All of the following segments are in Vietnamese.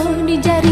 di jari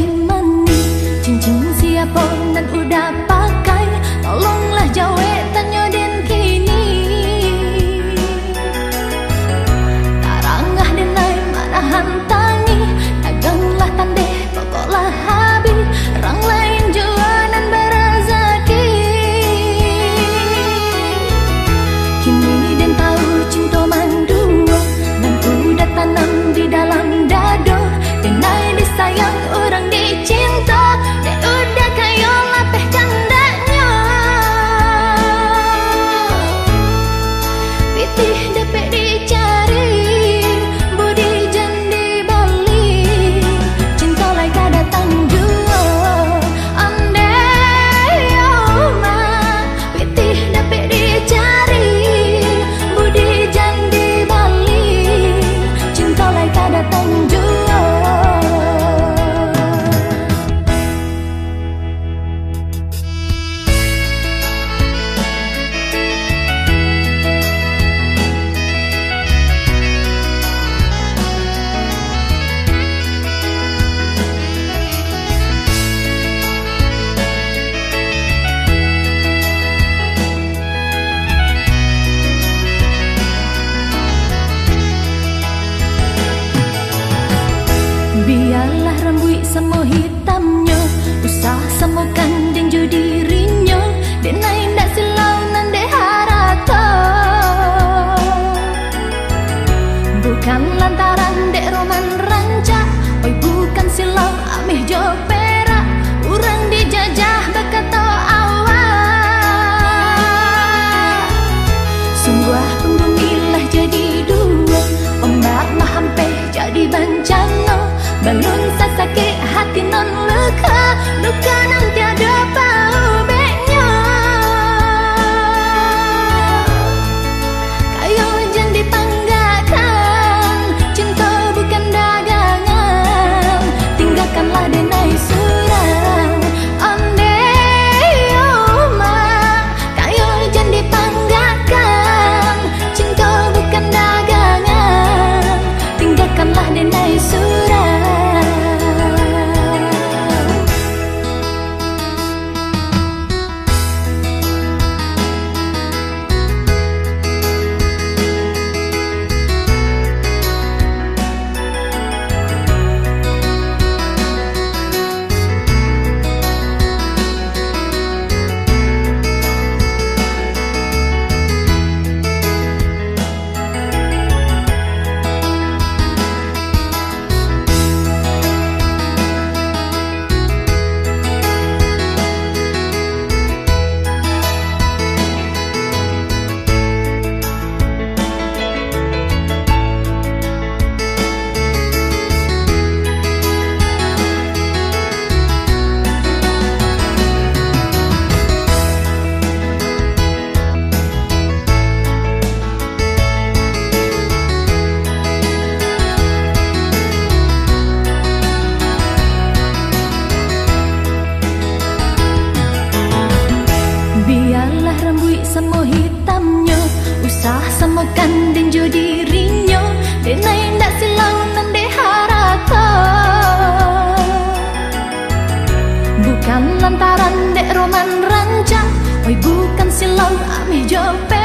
sakit hati non luka luka I'm your.